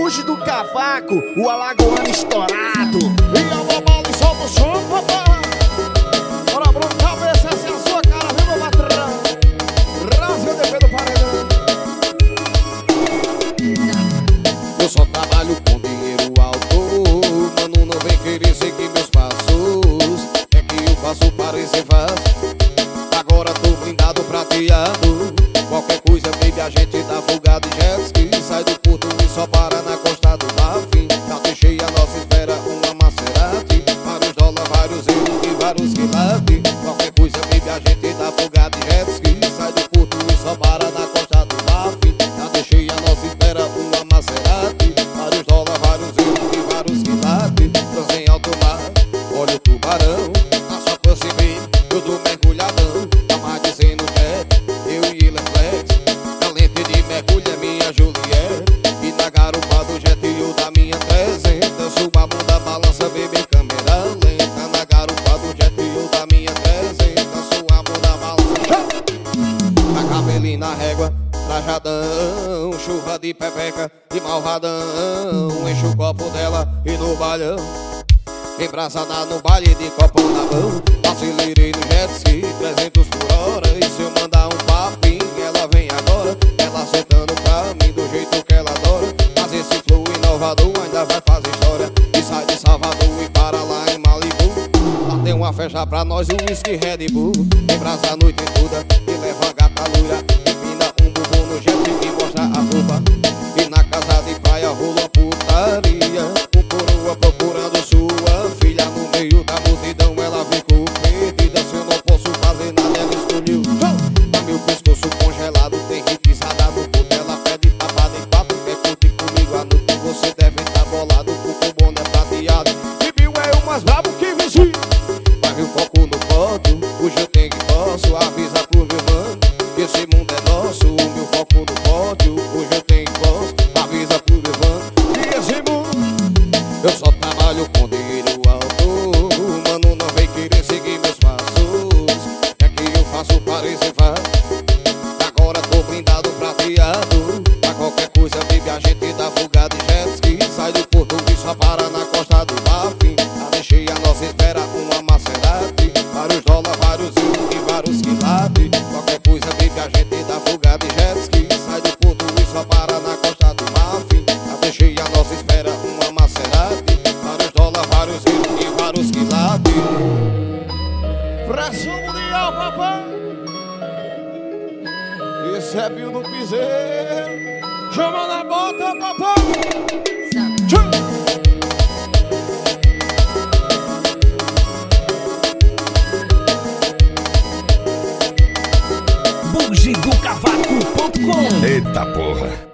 Buge do cavaco, o alagoano estourado. E a babala solta o som, papai. Bora, Bruno, cabeça, essa é a sua cara, viu, meu patrão? Rasga o do paredão. Eu só trabalho com dinheiro alto Mano, não vem querer seguir meus passos É que eu faço parecer fácil Agora tô blindado, prateado Qualquer coisa, baby, a gente dá folgado e jet para na costa do Marfim Já deixei a nossa espera uma Maserati Vários dólares, vários euros e vários quilates Qualquer coisa, baby, a gente dá folgado e jet ski Sai do porto e só para na costa do Marfim Já deixei a nossa espera uma Maserati Vários dólares, vários euros e vários quilates Transem alto mar, olha o tubarão 300 Suba a bunda, balança, baby, câmera lenta Na garupa do jet eu da minha 300 Sua bunda, balança. A cabelinho na régua, trajadão Chuva de pepeca e malvadão. Enche o copo dela e no balhão Embraçada no baile de copão na mão Uma festa pra nós, um whisky Red Bull. Embrasa a noite toda e leva a gata loira Empina um bumbum no jet e mostra a roupa. E na casa de praia rola putaria Agora tô blindado, prateado Pra qualquer coisa, baby, a gente dá fuga de jet ski Sai do porto e só para na costa do Marfim Já deixei a nossa espera uma Maserati Vários dólares, vários euros e vários quilates. Qualquer coisa, baby, a gente dá fuga de jet ski Sai do porto e só para na costa do Marfim Já deixei a nossa espera uma Maserati Vários dólares, vários euros e vários quilates. Pressão mundial, papai. Esse Bill do Piseiro. Chama na bota, papai. Tchau. Bugidocavaco.com Eita porra.